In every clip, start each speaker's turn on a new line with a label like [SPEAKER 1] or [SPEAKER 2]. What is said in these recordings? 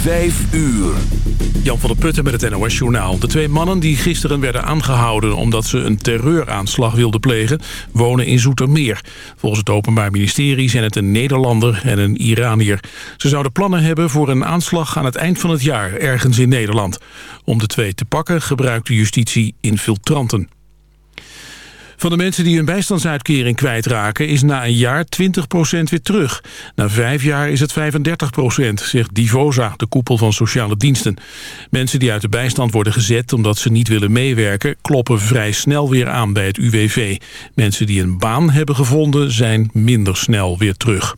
[SPEAKER 1] Vijf uur.
[SPEAKER 2] Jan van der Putten met het NOS Journaal. De twee mannen die gisteren werden aangehouden... omdat ze een terreuraanslag wilden plegen, wonen in Zoetermeer. Volgens het Openbaar Ministerie zijn het een Nederlander en een Iranier. Ze zouden plannen hebben voor een aanslag aan het eind van het jaar... ergens in Nederland. Om de twee te pakken gebruikt de justitie infiltranten. Van de mensen die hun bijstandsuitkering kwijtraken... is na een jaar 20% weer terug. Na vijf jaar is het 35% zegt Divosa, de koepel van sociale diensten. Mensen die uit de bijstand worden gezet omdat ze niet willen meewerken... kloppen vrij snel weer aan bij het UWV. Mensen die een baan hebben gevonden zijn minder snel weer terug.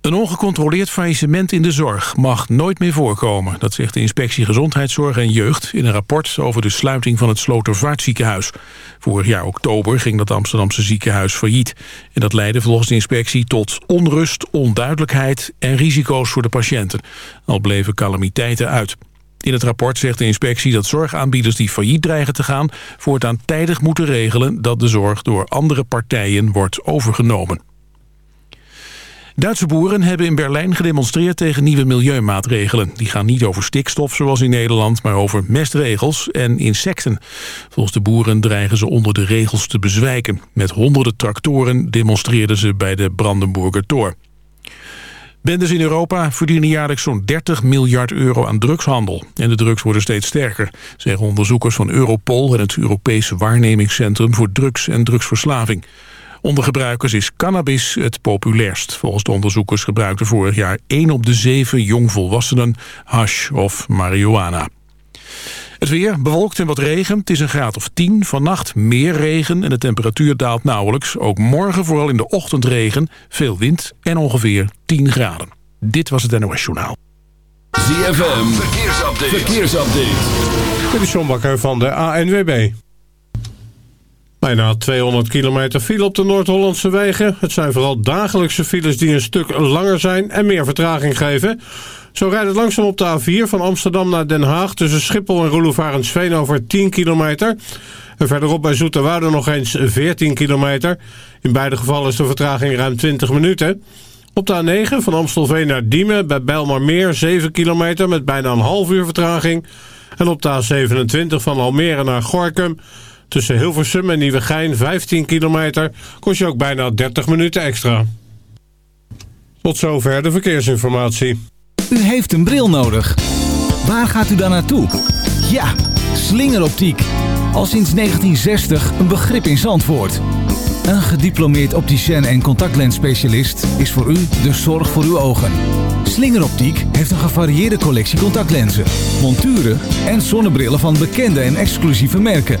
[SPEAKER 2] Een ongecontroleerd faillissement in de zorg mag nooit meer voorkomen. Dat zegt de Inspectie Gezondheidszorg en Jeugd... in een rapport over de sluiting van het Slotervaartziekenhuis. Vorig jaar oktober ging dat Amsterdamse ziekenhuis failliet. En dat leidde volgens de inspectie tot onrust, onduidelijkheid... en risico's voor de patiënten. Al bleven calamiteiten uit. In het rapport zegt de inspectie dat zorgaanbieders die failliet dreigen te gaan... voortaan tijdig moeten regelen dat de zorg door andere partijen wordt overgenomen. Duitse boeren hebben in Berlijn gedemonstreerd tegen nieuwe milieumaatregelen. Die gaan niet over stikstof zoals in Nederland, maar over mestregels en insecten. Volgens de boeren dreigen ze onder de regels te bezwijken. Met honderden tractoren demonstreerden ze bij de Brandenburger Tor. Bendes in Europa verdienen jaarlijks zo'n 30 miljard euro aan drugshandel. En de drugs worden steeds sterker, zeggen onderzoekers van Europol... en het Europese waarnemingscentrum voor drugs en drugsverslaving. Onder gebruikers is cannabis het populairst. Volgens de onderzoekers gebruikte vorig jaar 1 op de 7 jongvolwassenen hash of marihuana. Het weer bewolkt en wat regen. Het is een graad of 10. Vannacht meer regen en de temperatuur daalt nauwelijks. Ook morgen vooral in de ochtend regen, veel wind en ongeveer 10 graden. Dit was het NOS Journaal.
[SPEAKER 1] ZFM, verkeersupdate. verkeersupdate.
[SPEAKER 3] Dit is John Bakker van de ANWB. Bijna 200 kilometer file op de Noord-Hollandse wegen. Het zijn vooral dagelijkse files die een stuk langer zijn en meer vertraging geven. Zo rijdt het langzaam op de A4 van Amsterdam naar Den Haag... tussen Schiphol en Roelofarensveen over 10 kilometer. En verderop bij Zoeterwoude nog eens 14 kilometer. In beide gevallen is de vertraging ruim 20 minuten. Op de A9 van Amstelveen naar Diemen bij Bijlmermeer 7 kilometer... met bijna een half uur vertraging. En op de A27 van Almere naar Gorkum... Tussen Hilversum en Nieuwegein 15 kilometer kost je ook bijna 30 minuten extra. Tot zover de verkeersinformatie.
[SPEAKER 4] U heeft een bril nodig. Waar gaat u dan naartoe? Ja, slingeroptiek. Al sinds 1960 een begrip in Zandvoort. Een gediplomeerd opticien en contactlensspecialist is voor u de zorg voor uw ogen. Slingeroptiek heeft een gevarieerde collectie contactlenzen, monturen en zonnebrillen van bekende en exclusieve merken.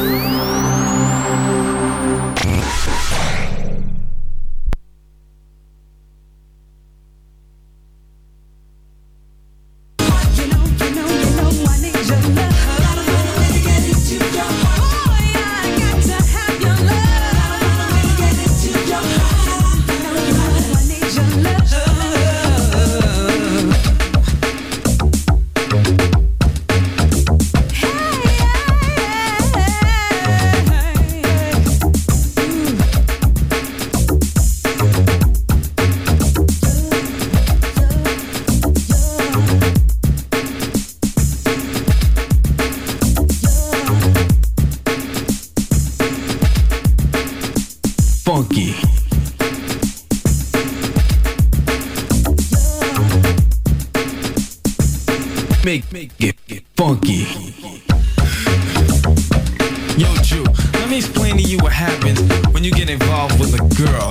[SPEAKER 5] Make, make it, get funky. Yo, Drew, let me explain to you what happens when you get involved with a girl.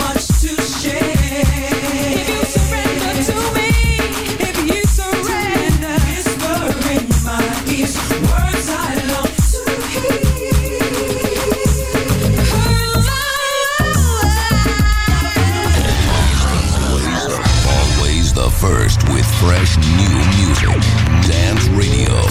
[SPEAKER 1] Radio.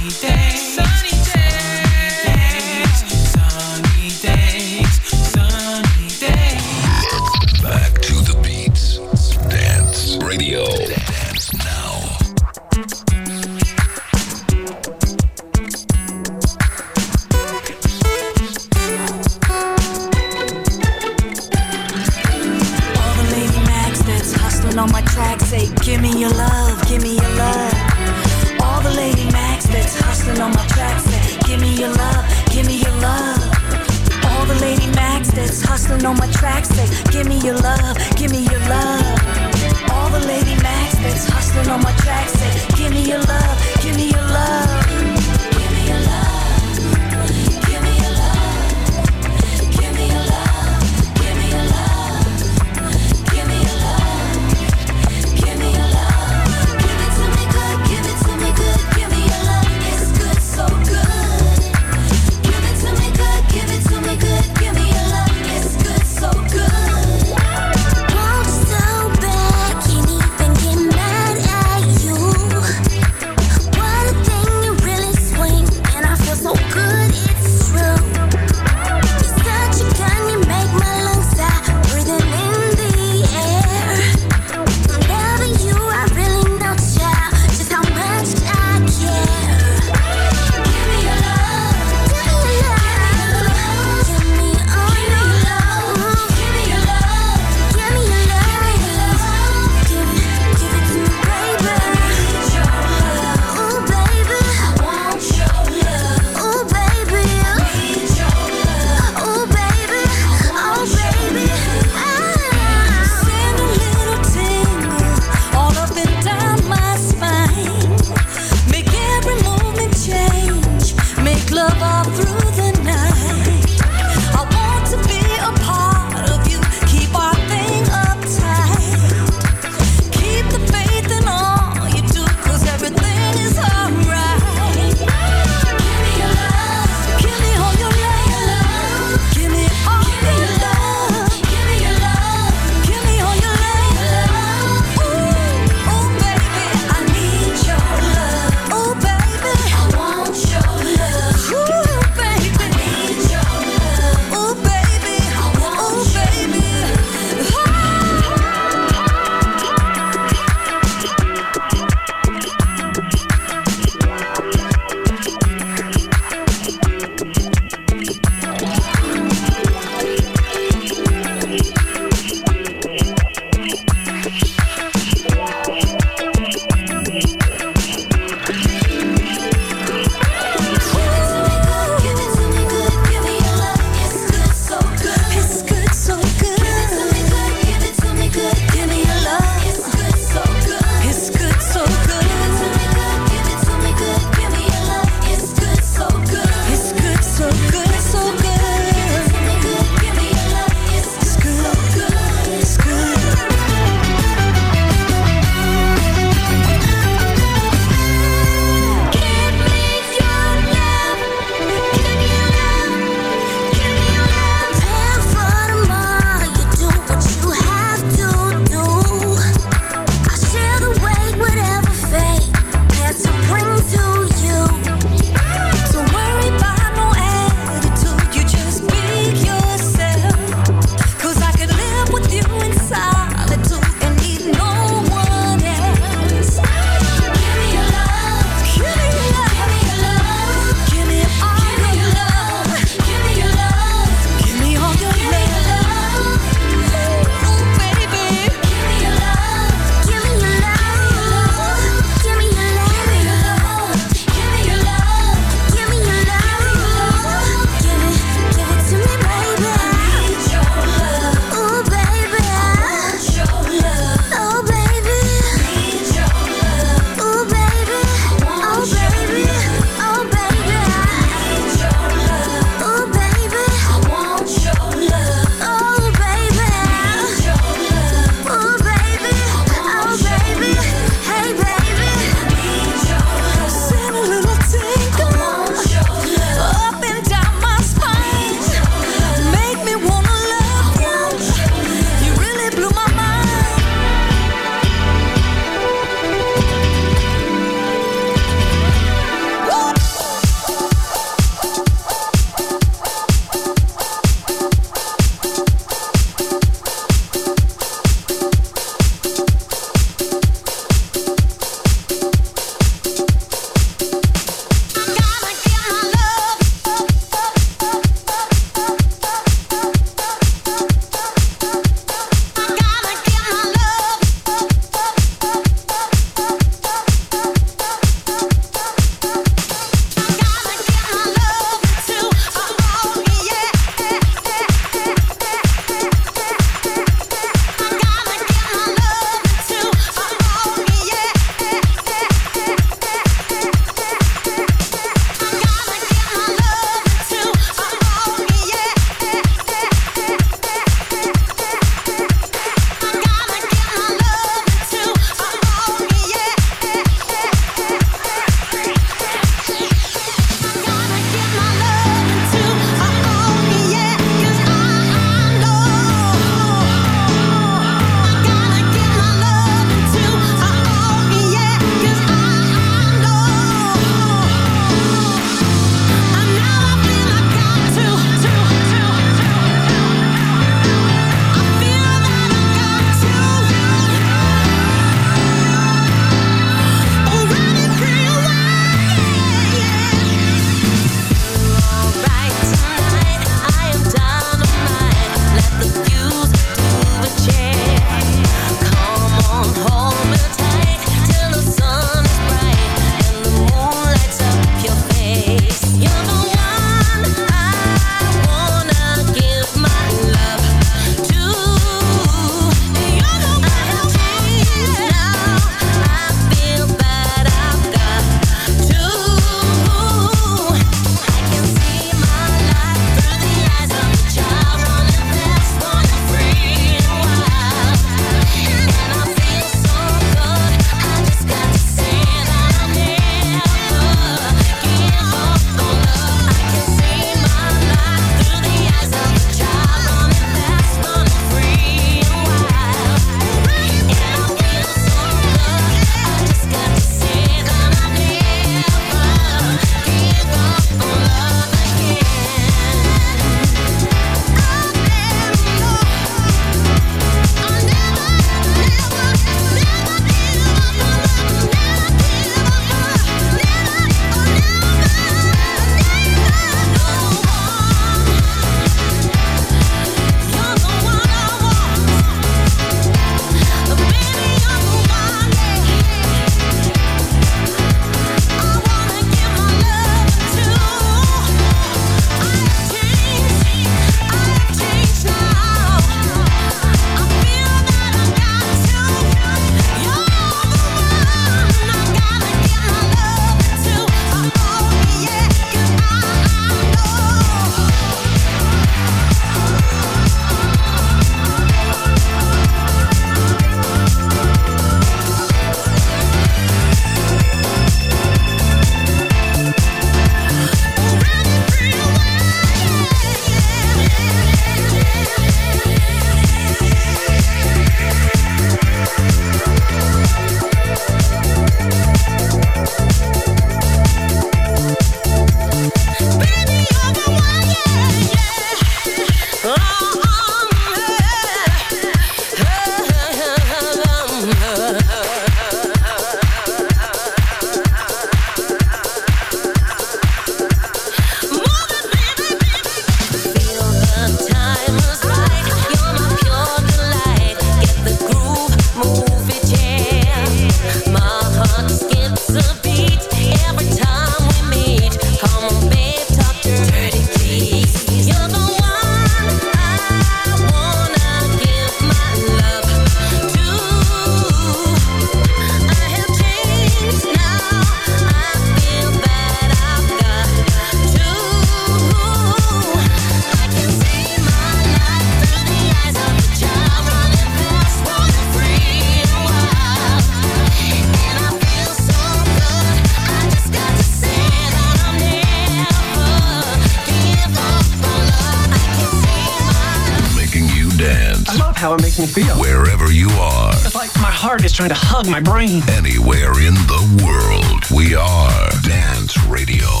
[SPEAKER 6] Makes me feel.
[SPEAKER 7] Wherever you are,
[SPEAKER 6] It's like my heart is trying to hug my brain.
[SPEAKER 7] anywhere in the world, we are Dance Radio.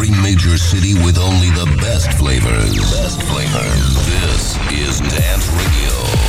[SPEAKER 7] Every major city with only the best flavors. Best flavors. This is Dance Radio.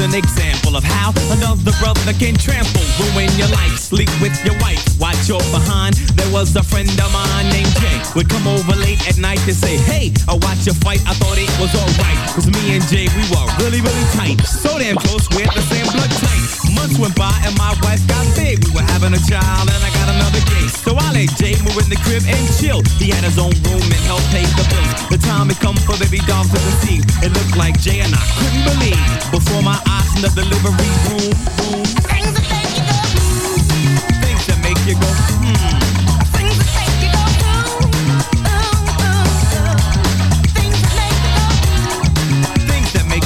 [SPEAKER 5] An example of how another brother can trample, ruin your life, sleep with your wife, watch your behind. There was a friend of mine named Jay, would come over late at night to say, Hey, I watch your fight, I thought it was alright. Cause me and Jay, we were really, really tight. So damn close, we had the same blood type. Months went by and my wife got big. We were having a child and I got another case. So I let Jay move in the crib and chill. He had his own room and helped pay the bills. The time had come for baby dolls to conceive. It looked like Jay and I couldn't believe. Before my eyes in the delivery room, boom. Things that make you go, hmm. Things that make you go, hmm.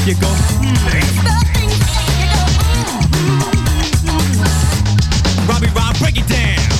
[SPEAKER 5] You go, hmm. it down.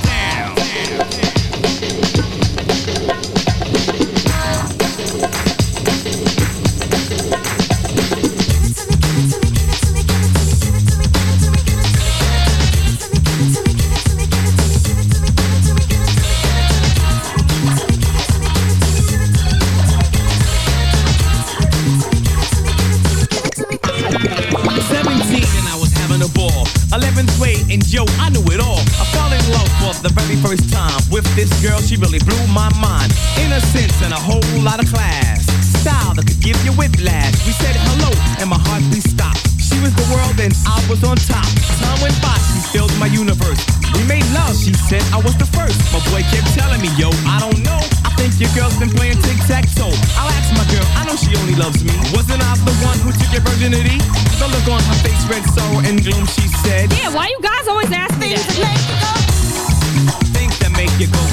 [SPEAKER 5] Girl. She really blew my mind. Innocence and a whole lot of class. Style that could give you whiplash. We said hello and my heart beat stopped. She was the world and I was on top. Time went by, she filled my universe. We made love, she said I was the first. My boy kept telling me, yo, I don't know. I think your girl's been playing tic-tac-toe. I'll ask my girl, I know she only loves me. Wasn't I the one who took your virginity? The look on her face read sorrow and gloom, she said.
[SPEAKER 8] Yeah, why you guys always ask
[SPEAKER 5] things to make me that? Things that make you go,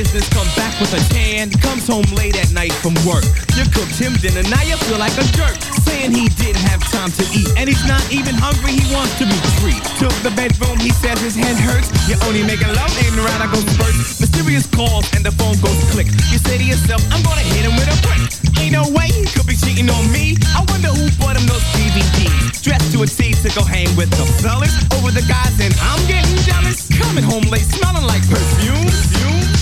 [SPEAKER 5] business, come back with a tan, comes home late at night from work? You cooked him dinner, now you feel like a jerk, saying he didn't have time to eat, and he's not even hungry, he wants to be free. Took the bedroom, he says his head hurts. You're only making love, ain't right, I go first. Mysterious calls and the phone goes click. You say to yourself, I'm gonna hit him with a brick. Ain't no way he could be cheating on me. I wonder who bought him those DVDs. Dressed to a T to go hang with the fellas over the guys, and I'm getting jealous. Coming home late, smelling like perfume. perfume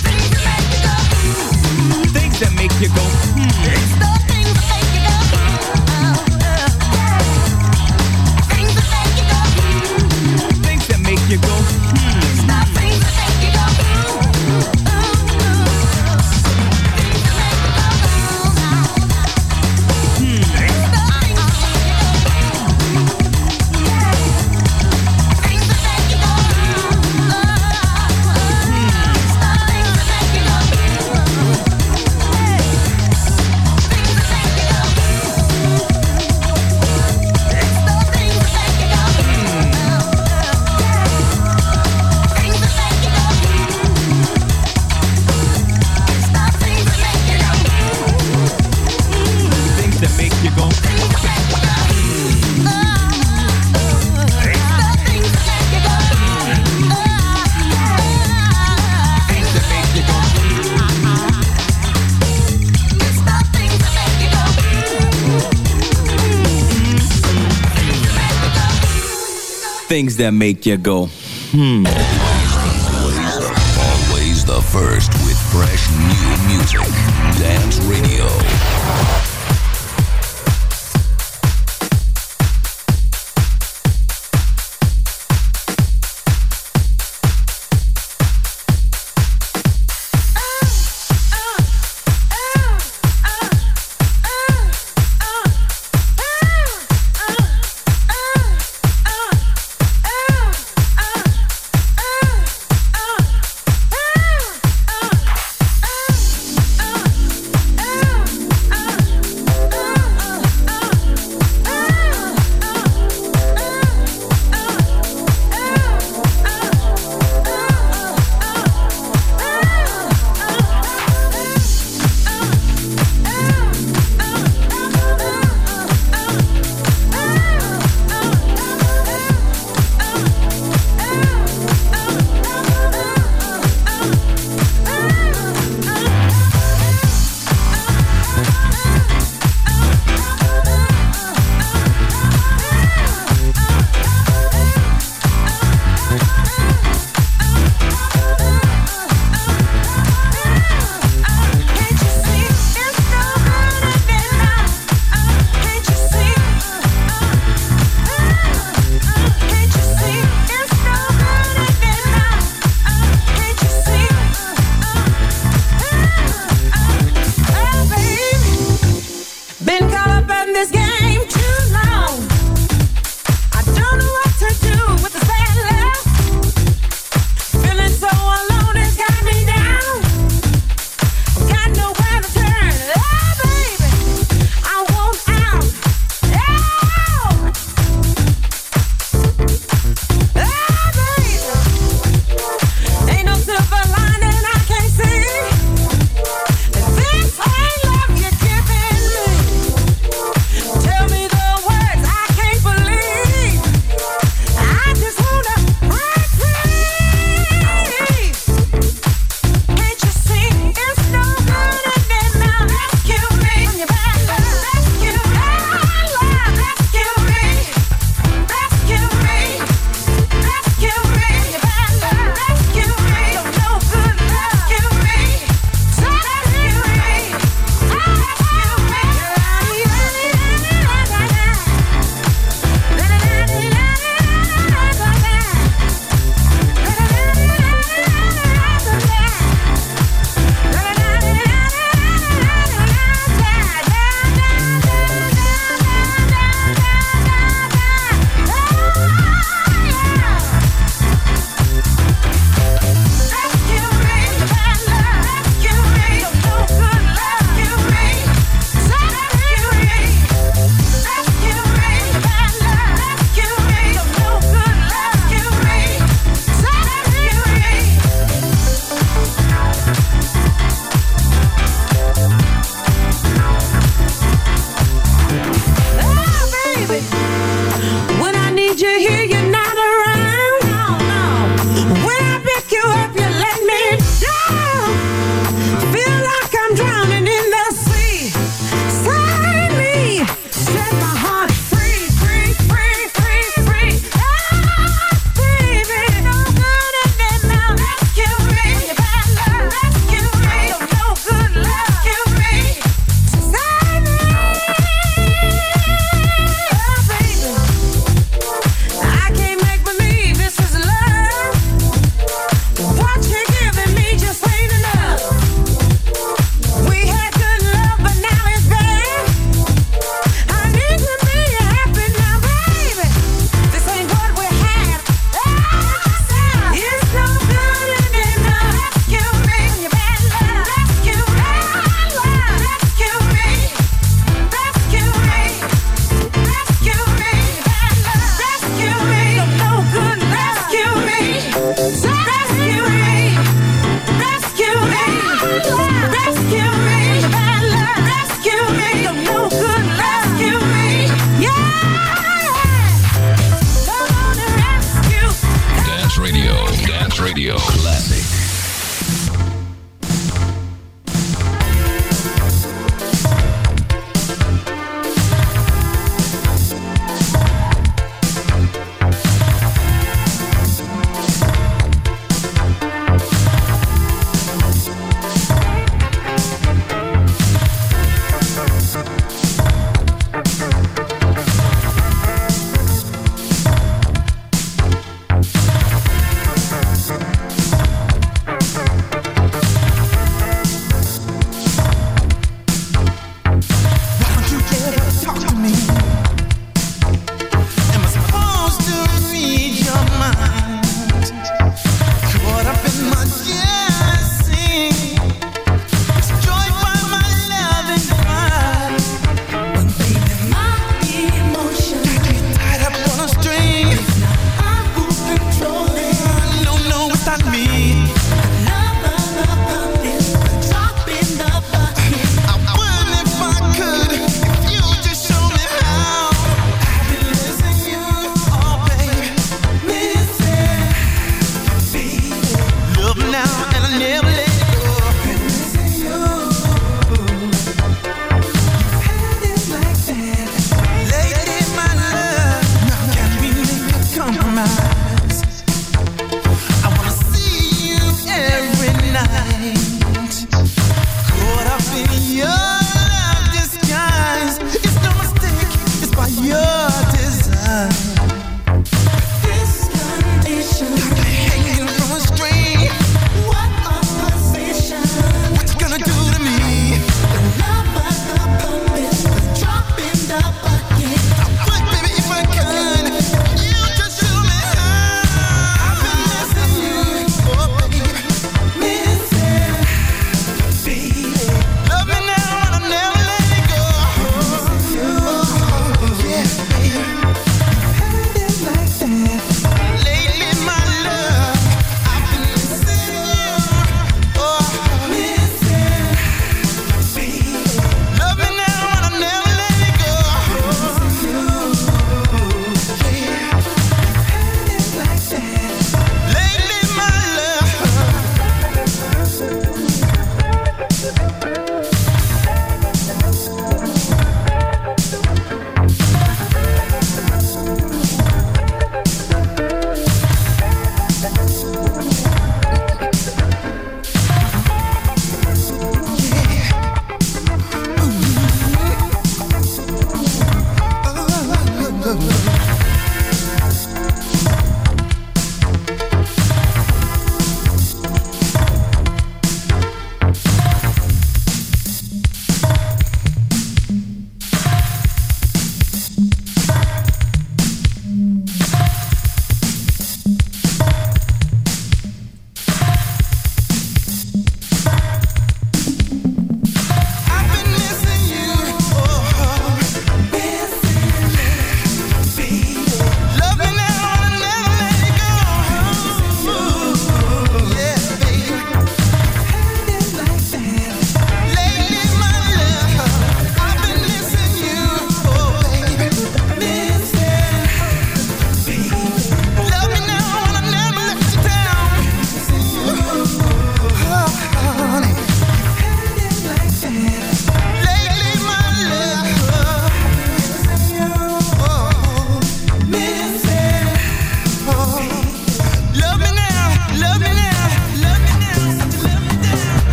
[SPEAKER 5] make you go, mm. It's the things that make you go, hmm. Things that make you go. Hmm. Things that make you go. Things that make you go, hmm.
[SPEAKER 1] Always the first with fresh new music. Dance Radio.